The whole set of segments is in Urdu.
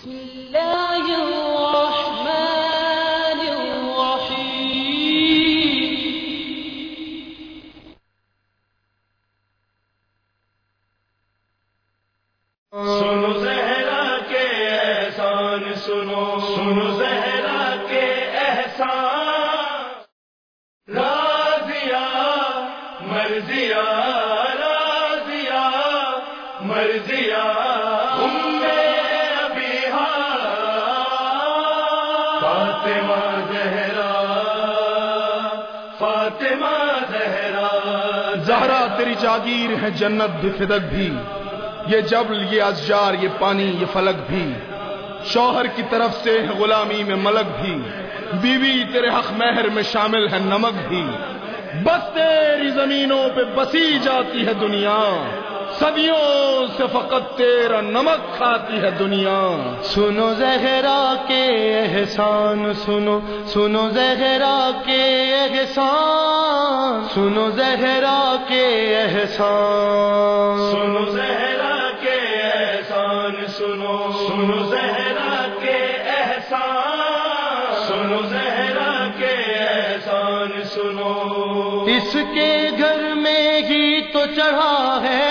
بسم الله الرحمن سنو زہرا کے احسان سنو سنو زہرا کے احسان۔ راضیا مرضیا راضیا مرضیا فاطمہ زہرا فاطمہ زہرا۔ زہرا تیری جاگیر ہے جنت بھی فدق بھی۔ یہ جبل، یہ اشجار، یہ پانی، یہ فلک بھی۔ شوہر کی طرف سے غلامی میں ملک بھی۔ بیوی تیرے حق مہر میں شامل ہے نمک بھی۔ بس تیری زمینوں پہ بسی جاتی ہے دنیا۔ صدیوں سے فقط تیرا نمک کھاتی ہے دنیا۔ سنو زہرا کے احسان سنو سنو زہرا کے احسان سنو زہرا کے احسان۔ سنو زہرا کے احسان سنو سنو زہرا کے احسان سنو زہرا کے احسان سنو۔ اس کے گھر میں ہی تو چڑھا ہے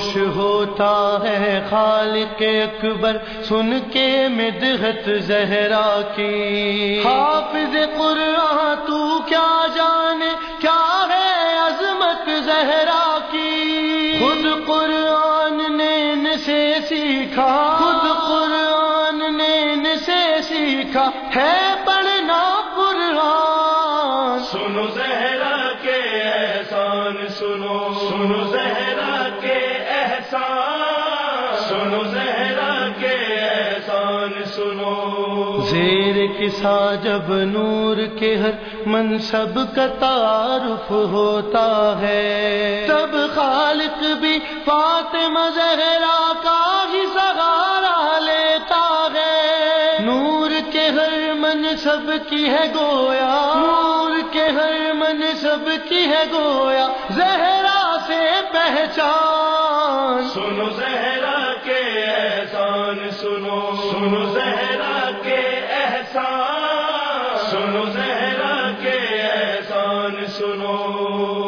خوش ہوتا ہے خالق اکبر۔ سن کے مدحت زہرا کی۔ حافظ قرآن تو کیا جانے، کیا ہے عظمت زہرا کی؟ خود قرآن نے ان سے سیکھا۔ خود قرآن نے ان سے سیکھا۔ ہے زیر کسا جب نور کے ہر منصب کا تعارف ہوتا ہے۔ تب خالق بھی فاطمہ زہرا کا ہی سہارا لیتا ہے۔ نور کے ہر منصب کی ہے گویا۔ نور کے ہر منصب کی ہے گویا۔ زہرا سے پہچان۔ سنو زہرا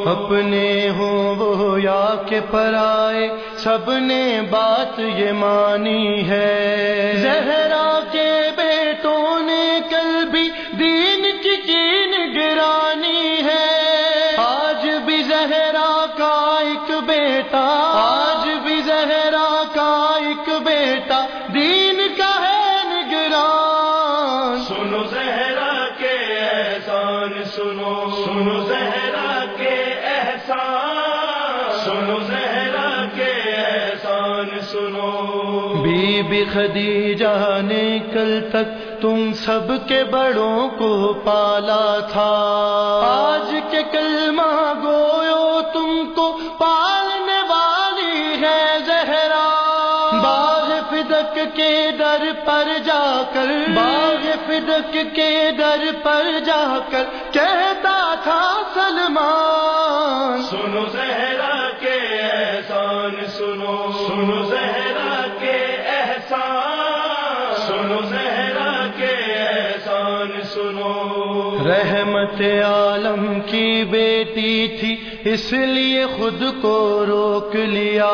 اپنے ہوں وہ یا کے پرائے سب نے بات یہ مانی ہے۔ زہرا کے بیٹوں نے کل بھی دین کی کین گرانی ہے۔ آج بھی زہرا کا ایک بیٹا، آج بھی زہرا کا ایک بیٹا۔ سنو۔ بی بی خدیجہ نے کل تک تم سب کے بڑوں کو پالا تھا۔ آج کے کلمہ گویو تم کو پالنے والی ہے زہرا۔ باغ فدق کے در پر جا کر باغ فدق کے در پر جا کر کہتا تھا سلمان۔ سنو زہرا۔ سنو۔ رحمت عالم کی بیٹی تھی اس لیے خود کو روک لیا۔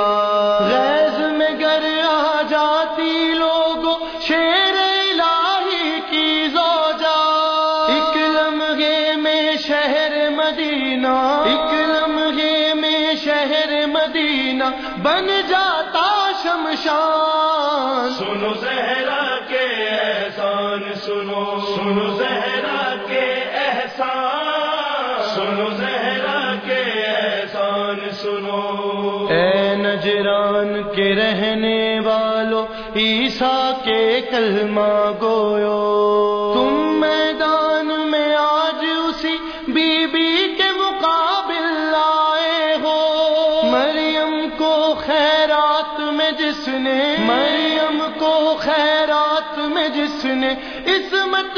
غیظ میں گر آ جاتی لوگوں شیر الہی کی زوجا ایک لمحے میں شہر مدینہ ایک لمحے میں شہر مدینہ بن جاتا شمشان۔ سنو زہرا کے احسان سنو۔ سنو زہرا کے احسان سنو زہرا کے احسان سنو۔ اے نجران کے رہنے والو، عیسیٰ کے کلمہ گویو۔ تم میدان میں آج اسی بی بی کے مقابل آئے ہو۔ مریم کو خیرات خیرات میں جس نے، مریم کو خیرات میں جس نے، عصمت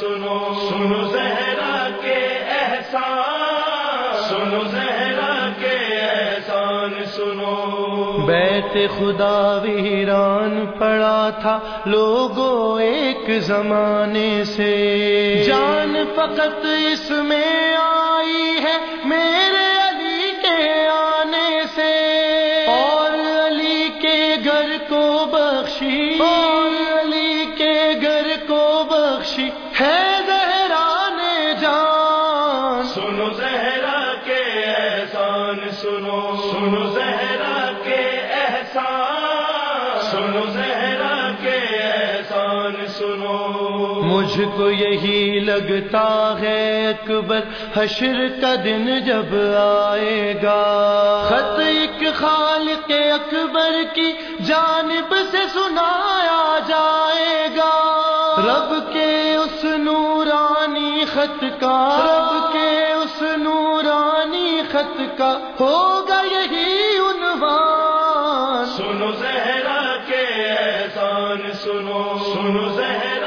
سنو سنو زہرا کے احسان، سنو زہرا کے احسان سنو۔ بیت خدا ویران پڑا تھا لوگوں ایک زمانے سے۔ جان فقط اس میں آئی ہے، میرے زہرا کے احسان سنو۔ سنو زہرا کے احسان۔ سنو زہرا کے احسان سنو۔ مجھ کو یہی لگتا ہے اکبر حشر کا دن جب آئے گا۔ خط ایک خالق اکبر کی جانب سے سنایا جائے گا۔ رب کے اس نورانی خط کا۔ رب کے نورانی خط کا ہوگا یہی عنوان۔ سنو زہرا کے احسان سنو۔ سنو زہرا